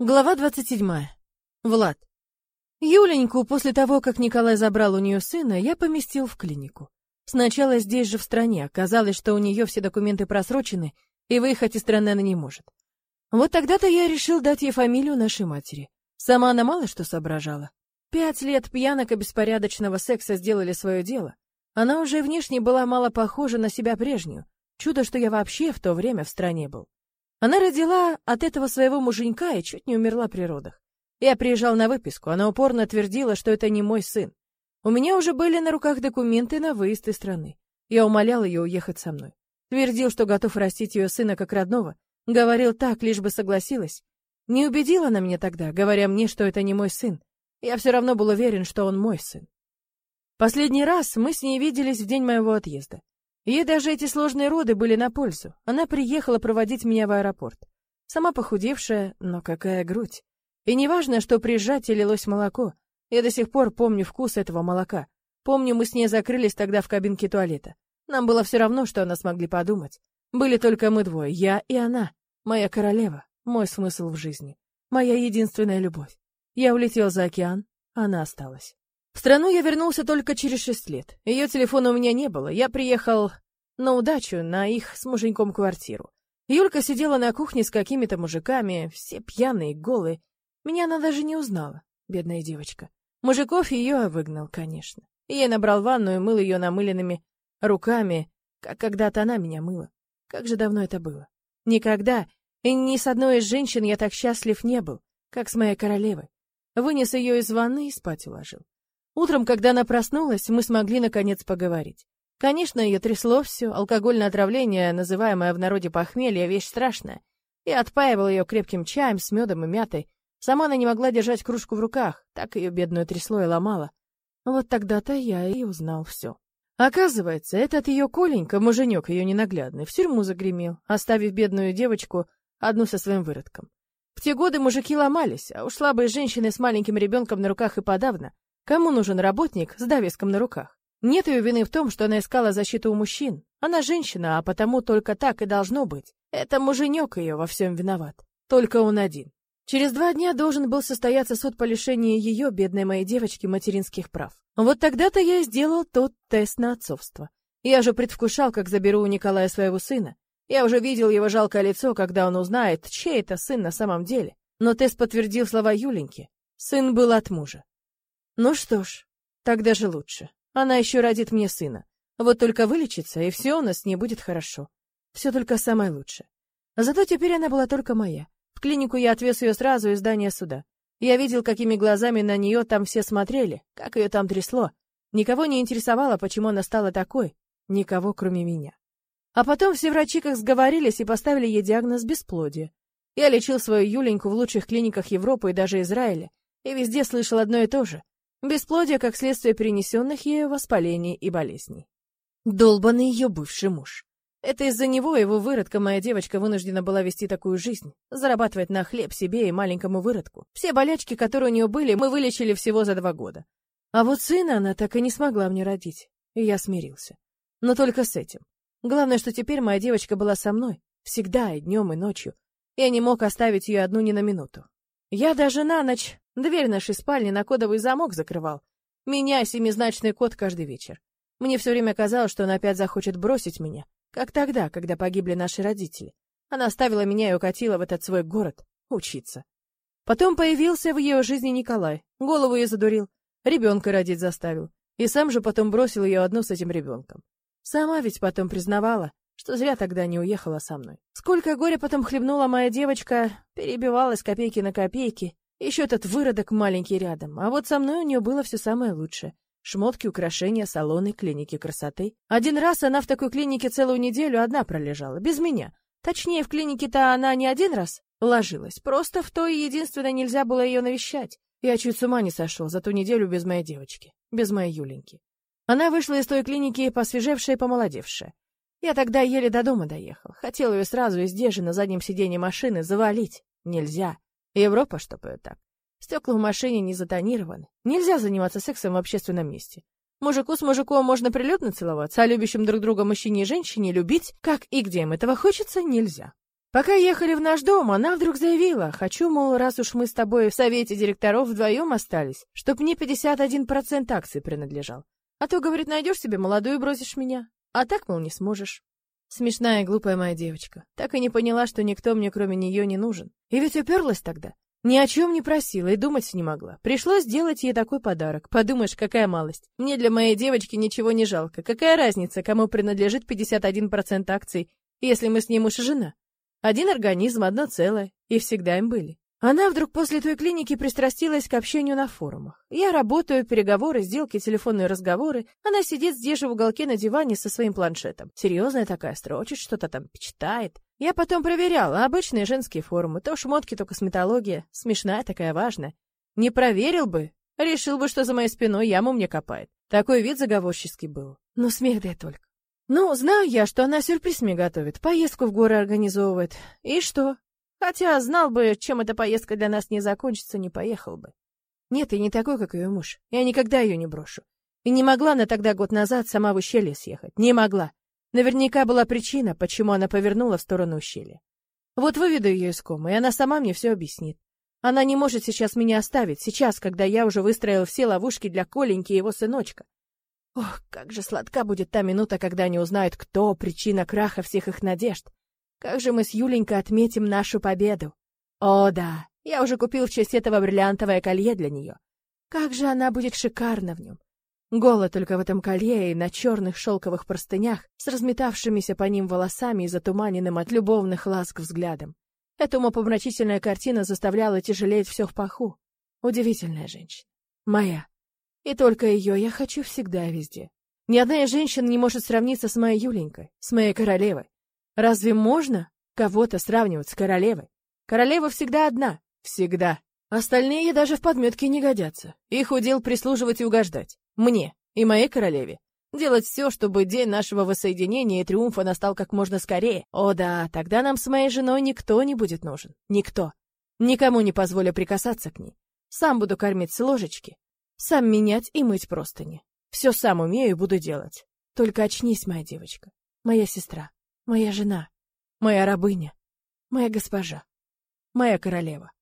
Глава 27. Влад. Юленьку после того, как Николай забрал у нее сына, я поместил в клинику. Сначала здесь же в стране, оказалось, что у нее все документы просрочены, и выехать из страны она не может. Вот тогда-то я решил дать ей фамилию нашей матери. Сама она мало что соображала. Пять лет пьянок и беспорядочного секса сделали свое дело. Она уже внешне была мало похожа на себя прежнюю. Чудо, что я вообще в то время в стране был. Она родила от этого своего муженька и чуть не умерла при родах. Я приезжал на выписку, она упорно твердила, что это не мой сын. У меня уже были на руках документы на выезд из страны. Я умолял ее уехать со мной. Твердил, что готов растить ее сына как родного. Говорил так, лишь бы согласилась. Не убедила она меня тогда, говоря мне, что это не мой сын. Я все равно был уверен, что он мой сын. Последний раз мы с ней виделись в день моего отъезда. Ей даже эти сложные роды были на пользу. Она приехала проводить меня в аэропорт. Сама похудевшая, но какая грудь. И неважно, что при сжатии лилось молоко. Я до сих пор помню вкус этого молока. Помню, мы с ней закрылись тогда в кабинке туалета. Нам было все равно, что она смогли подумать. Были только мы двое, я и она. Моя королева, мой смысл в жизни. Моя единственная любовь. Я улетел за океан, она осталась. В страну я вернулся только через шесть лет. Ее телефона у меня не было. Я приехал на удачу на их с муженьком квартиру. Юлька сидела на кухне с какими-то мужиками, все пьяные, голые. Меня она даже не узнала, бедная девочка. Мужиков ее выгнал, конечно. Я набрал ванну и мыл ее намыленными руками, как когда-то она меня мыла. Как же давно это было. Никогда и ни с одной из женщин я так счастлив не был, как с моей королевой. Вынес ее из ванны и спать уложил. Утром, когда она проснулась, мы смогли наконец поговорить. Конечно, ее трясло все, алкогольное отравление, называемое в народе похмелье, вещь страшная. Я отпаивал ее крепким чаем с медом и мятой. Сама она не могла держать кружку в руках, так ее бедную трясло и ломало. Вот тогда-то я и узнал все. Оказывается, этот ее Коленька, муженек ее ненаглядный, в тюрьму загремел, оставив бедную девочку одну со своим выродком. В те годы мужики ломались, а уж слабые женщины с маленьким ребенком на руках и подавно. Кому нужен работник с довеском на руках? Нет ее вины в том, что она искала защиту у мужчин. Она женщина, а потому только так и должно быть. Это муженек ее во всем виноват. Только он один. Через два дня должен был состояться суд по лишению ее, бедной моей девочки, материнских прав. Вот тогда-то я и сделал тот тест на отцовство. Я же предвкушал, как заберу у Николая своего сына. Я уже видел его жалкое лицо, когда он узнает, чей это сын на самом деле. Но тест подтвердил слова Юленьки. Сын был от мужа. Ну что ж, так даже лучше. Она еще родит мне сына. Вот только вылечится, и все у нас не будет хорошо. Все только самое лучшее. Зато теперь она была только моя. В клинику я отвез ее сразу из здания суда. Я видел, какими глазами на нее там все смотрели, как ее там трясло. Никого не интересовало, почему она стала такой. Никого, кроме меня. А потом все врачи как сговорились и поставили ей диагноз бесплодия. Я лечил свою Юленьку в лучших клиниках Европы и даже Израиля, и везде слышал одно и то же. Бесплодие как следствие перенесенных ею воспалений и болезней. Долбанный ее бывший муж. Это из-за него, его выродка, моя девочка вынуждена была вести такую жизнь, зарабатывать на хлеб себе и маленькому выродку. Все болячки, которые у нее были, мы вылечили всего за два года. А вот сына она так и не смогла мне родить, и я смирился. Но только с этим. Главное, что теперь моя девочка была со мной, всегда, и днем, и ночью. Я не мог оставить ее одну ни на минуту. Я даже на ночь Дверь нашей спальни на кодовый замок закрывал. Меня семизначный код каждый вечер. Мне все время казалось, что он опять захочет бросить меня, как тогда, когда погибли наши родители. Она оставила меня и укатила в этот свой город учиться. Потом появился в ее жизни Николай, голову ей задурил, ребенка родить заставил, и сам же потом бросил ее одну с этим ребенком. Сама ведь потом признавала, что зря тогда не уехала со мной. Сколько горя потом хлебнула моя девочка, перебивалась копейки на копейки, еще этот выродок маленький рядом, а вот со мной у нее было все самое лучшее. Шмотки, украшения, салоны, клиники красоты. Один раз она в такой клинике целую неделю одна пролежала, без меня. Точнее, в клинике-то она не один раз ложилась, просто в той единственной нельзя было ее навещать. Я чуть с ума не сошел за ту неделю без моей девочки, без моей Юленьки. Она вышла из той клиники посвежевшая и помолодевшая. Я тогда еле до дома доехал. Хотел ее сразу из дежи на заднем сиденье машины завалить. Нельзя. Европа штопает так. Стекла в машине не затонированы. Нельзя заниматься сексом в общественном месте. Мужику с мужиком можно прилюдно целоваться, а любящим друг друга мужчине и женщине любить, как и где им этого хочется, нельзя. Пока ехали в наш дом, она вдруг заявила, хочу, мол, раз уж мы с тобой в совете директоров вдвоем остались, чтоб мне 51% акций принадлежал. А то, говорит, найдешь себе молодую и бросишь меня. А так, мол, не сможешь. Смешная и глупая моя девочка. Так и не поняла, что никто мне кроме нее не нужен. И ведь уперлась тогда. Ни о чем не просила и думать не могла. Пришлось сделать ей такой подарок. Подумаешь, какая малость. Мне для моей девочки ничего не жалко. Какая разница, кому принадлежит 51% акций, если мы с ней муж и жена? Один организм, одно целое. И всегда им были. Она вдруг после той клиники пристрастилась к общению на форумах. Я работаю, переговоры, сделки, телефонные разговоры. Она сидит здесь же в уголке на диване со своим планшетом. Серьезная такая, строчит, что-то там читает. Я потом проверяла, обычные женские форумы, то шмотки, то косметология, смешная такая, важная. Не проверил бы, решил бы, что за моей спиной яму мне копает. Такой вид заговорческий был. Ну, смех да только. Ну, знаю я, что она сюрприз мне готовит, поездку в горы организовывает. И что? Хотя знал бы, чем эта поездка для нас не закончится, не поехал бы. Нет, я не такой, как ее муж. Я никогда ее не брошу. И не могла она тогда год назад сама в ущелье съехать. Не могла. Наверняка была причина, почему она повернула в сторону ущелья. Вот выведу ее из комы, и она сама мне все объяснит. Она не может сейчас меня оставить, сейчас, когда я уже выстроил все ловушки для Коленьки и его сыночка. Ох, как же сладка будет та минута, когда они узнают, кто причина краха всех их надежд. Как же мы с Юленькой отметим нашу победу. О, да, я уже купил в честь этого бриллиантовое колье для нее. Как же она будет шикарна в нем. Голо только в этом колье и на черных шелковых простынях с разметавшимися по ним волосами и затуманенным от любовных ласк взглядом. Эта умопомрачительная картина заставляла тяжелеть все в паху. Удивительная женщина. Моя. И только ее я хочу всегда везде. Ни одна из женщин не может сравниться с моей Юленькой, с моей королевой. Разве можно кого-то сравнивать с королевой? Королева всегда одна. Всегда. Остальные даже в подметке не годятся. Их удел прислуживать и угождать. Мне и моей королеве. Делать все, чтобы день нашего воссоединения и триумфа настал как можно скорее. О да, тогда нам с моей женой никто не будет нужен. Никто. Никому не позволю прикасаться к ней. Сам буду кормить с ложечки. Сам менять и мыть простыни. Все сам умею и буду делать. Только очнись, моя девочка. Моя сестра. Моя жена. Моя рабыня. Моя госпожа. Моя королева.